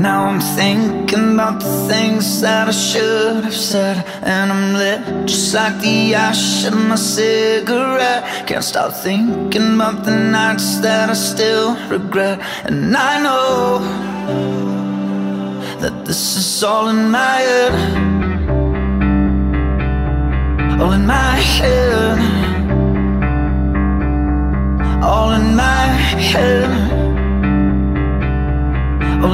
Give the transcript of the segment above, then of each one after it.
Now I'm thinking about the things that I should have said. And I'm lit just like the ash in my cigarette. Can't stop thinking about the nights that I still regret. And I know that this is all in my head. All in my head. All in my head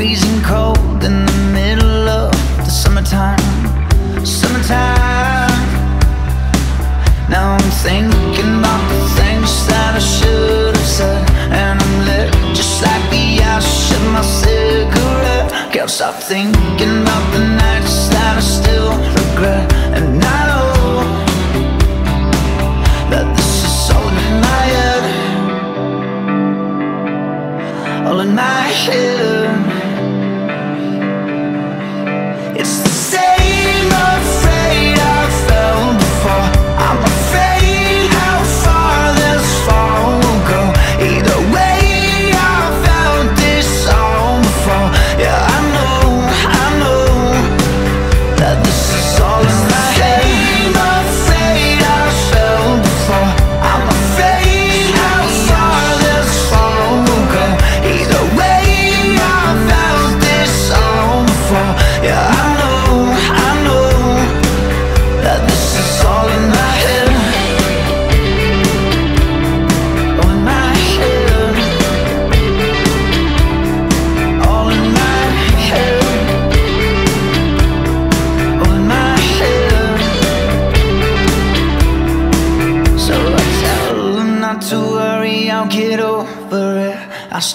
freezing cold in the middle of the summertime. Summertime. Now I'm thinking about the things that I should have said. And I'm lit just like the ash of my cigarette. Can't stop thinking All in my head.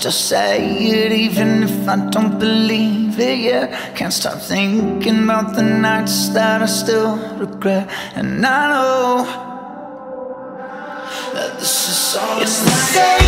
Just say it even if I don't believe it. Yeah, can't stop thinking about the nights that I still regret, and I know that this is all. It's the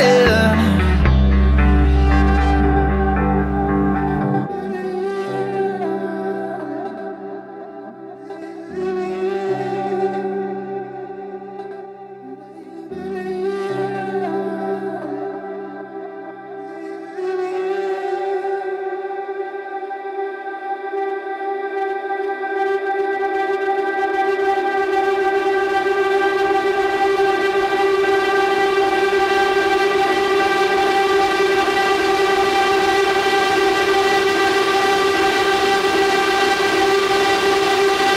head